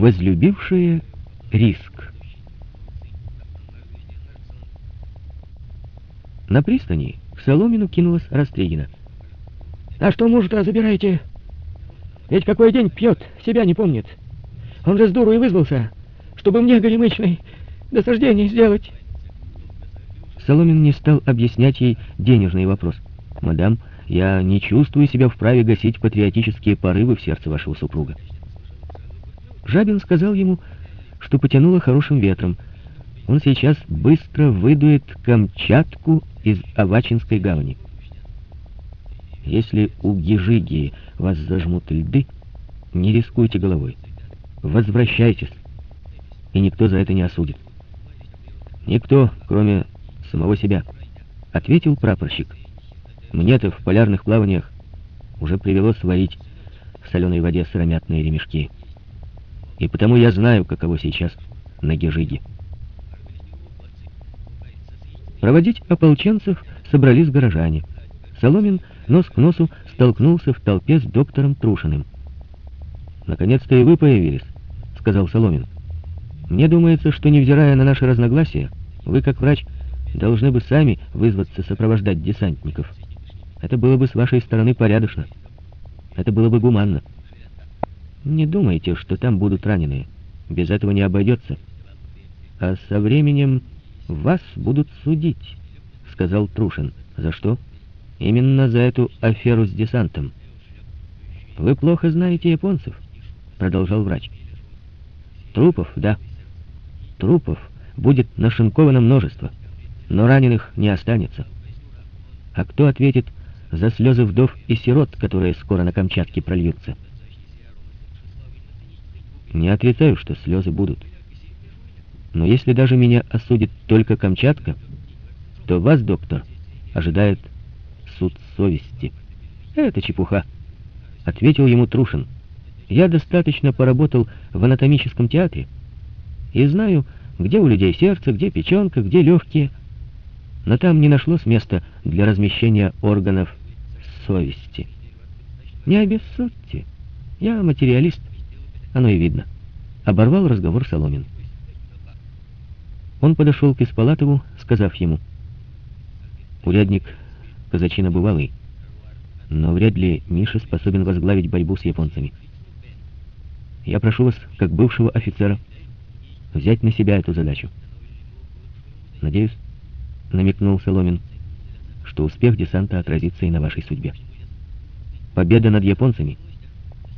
возлюбившие риск. На пристани в Соломину кинулась Растригина. «А что мужа-то забираете? Ведь какой день пьет, себя не помнит. Он же с дуру и вызвался, чтобы мне горемычной досаждение сделать». Соломин не стал объяснять ей денежный вопрос. «Мадам, я не чувствую себя вправе гасить патриотические порывы в сердце вашего супруга». Жабин сказал ему, что потянуло хорошим ветром. Он сейчас быстро выдует Камчатку из Авачинской гавани. Если у Гижиги вас зажмут льды, не рискуйте головой. Возвращайтесь, и никто за это не осудит. Никто, кроме самого себя, ответил прапорщик. Мне-то в полярных плаваниях уже привелось варить в соленой воде сыромятные ремешки и потому я знаю, каково сейчас на Гежиге. Проводить ополченцев собрались горожане. Соломин нос к носу столкнулся в толпе с доктором Трушиным. «Наконец-то и вы появились», — сказал Соломин. «Мне думается, что, невзирая на наши разногласия, вы, как врач, должны бы сами вызваться сопровождать десантников. Это было бы с вашей стороны порядочно. Это было бы гуманно». Не думайте, что там будут раненые. Без этого не обойдется. А со временем вас будут судить, сказал Трушин. За что? Именно за эту аферу с десантом. Вы плохо знаете японцев, продолжал врач. Трупов, да. Трупов будет нашинковано множество, но раненых не останется. А кто ответит за слезы вдов и сирот, которые скоро на Камчатке прольются? Не отрицаю, что слезы будут. Но если даже меня осудит только Камчатка, то вас, доктор, ожидает суд совести. Это чепуха, — ответил ему Трушин. Я достаточно поработал в анатомическом театре и знаю, где у людей сердце, где печенка, где легкие. Но там не нашлось места для размещения органов совести. Не обессудьте, я материалист. Оно и видно. Оборвал разговор Соломин. Он подошел к Испалатову, сказав ему, «Урядник казачина бывалый, но вряд ли Миша способен возглавить борьбу с японцами. Я прошу вас, как бывшего офицера, взять на себя эту задачу. Надеюсь, — намекнул Соломин, — что успех десанта отразится и на вашей судьбе. Победа над японцами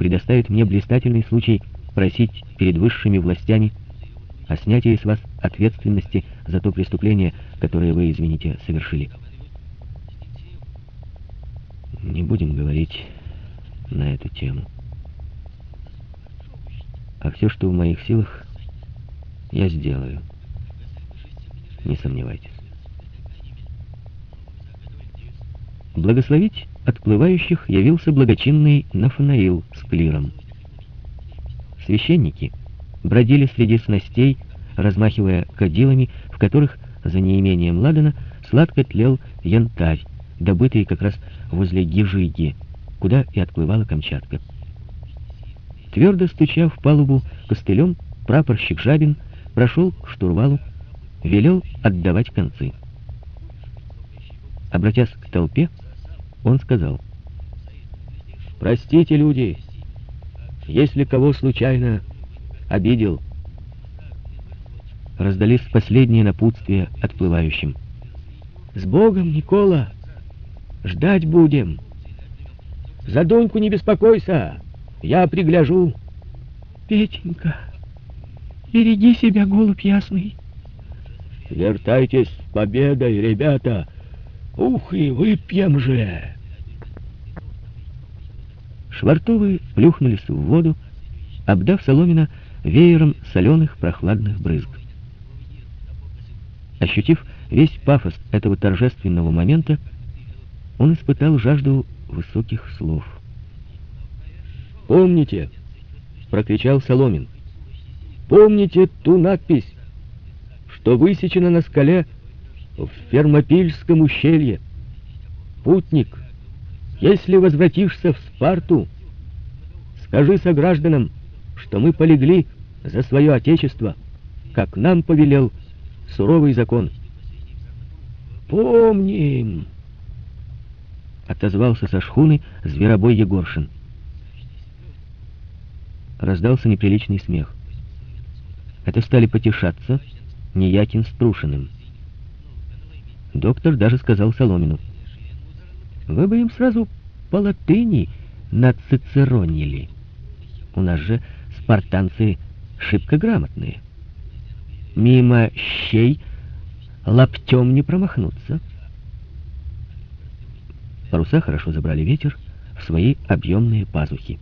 предоставит мне блистательный случай просить перед высшими властями о снятии с вас ответственности за то преступление, которое вы, извините, совершили. Не будем говорить на эту тему. А все, что в моих силах, я сделаю. Не сомневайтесь. Благословить отплывающих явился благочинный Нафанаил с клиром. Священники бродили среди снастей, размахивая кадилами, в которых, за неимением ладана, сладко тлел янтарь, добытый как раз возле Гижиги, куда и отплывала Камчатка. Твердо стуча в палубу костылем, прапорщик Жабин прошел к штурвалу, велел отдавать концы. Обратясь к толпе, он сказал, «Простите, люди, если кого случайно обидел». Раздались последние напутствия отплывающим. «С Богом, Никола! Ждать будем! За Доньку не беспокойся, я пригляжу!» «Петенька, береги себя, голубь ясный!» «Вертайтесь с победой, ребята! Ух, и выпьем же!» Швартовы плюхнулись в воду, обдав Соломина веером соленых прохладных брызг. Ощутив весь пафос этого торжественного момента, он испытал жажду высоких слов. «Помните!» — прокричал Соломин. «Помните ту надпись, что высечена на скале в Фермопильском ущелье? Путник, если возвратишься в Спарту, скажи согражданам, что мы полегли за свое отечество, как нам повелел суровый закон. «Помним!» — отозвался со шхуны зверобой Егоршин. Раздался неприличный смех. Это стали потешаться Неякин с Трушиным. Доктор даже сказал Соломину. «Вы бы им сразу по латыни нацицеронили. У нас же спартанцы шибко грамотные. Мимо щей лаптем не промахнуться». Паруса хорошо забрали ветер в свои объемные пазухи.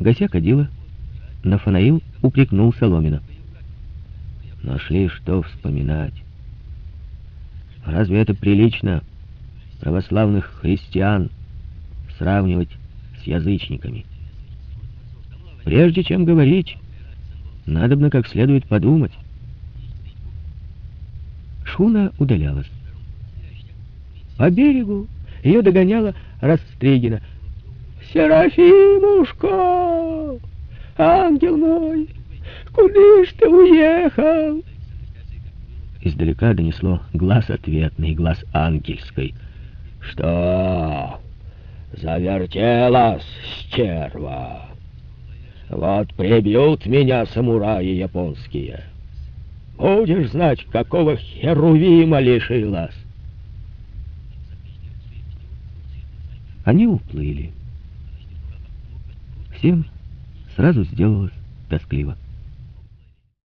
Гася кадила, Нафанаил упрекнул Соломина. Нашли что вспоминать. Разве это прилично православных христиан сравнивать с язычниками? Прежде чем говорить, надобно как следует подумать. Шхуна удалялась. По берегу ее догоняла Растригина. «Серафимушка! Ангел мой! Куда ж ты уехал?» Издалека донесло глаз ответный, глаз ангельской. «Что? Завертелась стерва! Вот прибьют меня самураи японские! Будешь знать, какого херувима лишилась!» Они уплыли. Всем сразу сделалось тоскливо.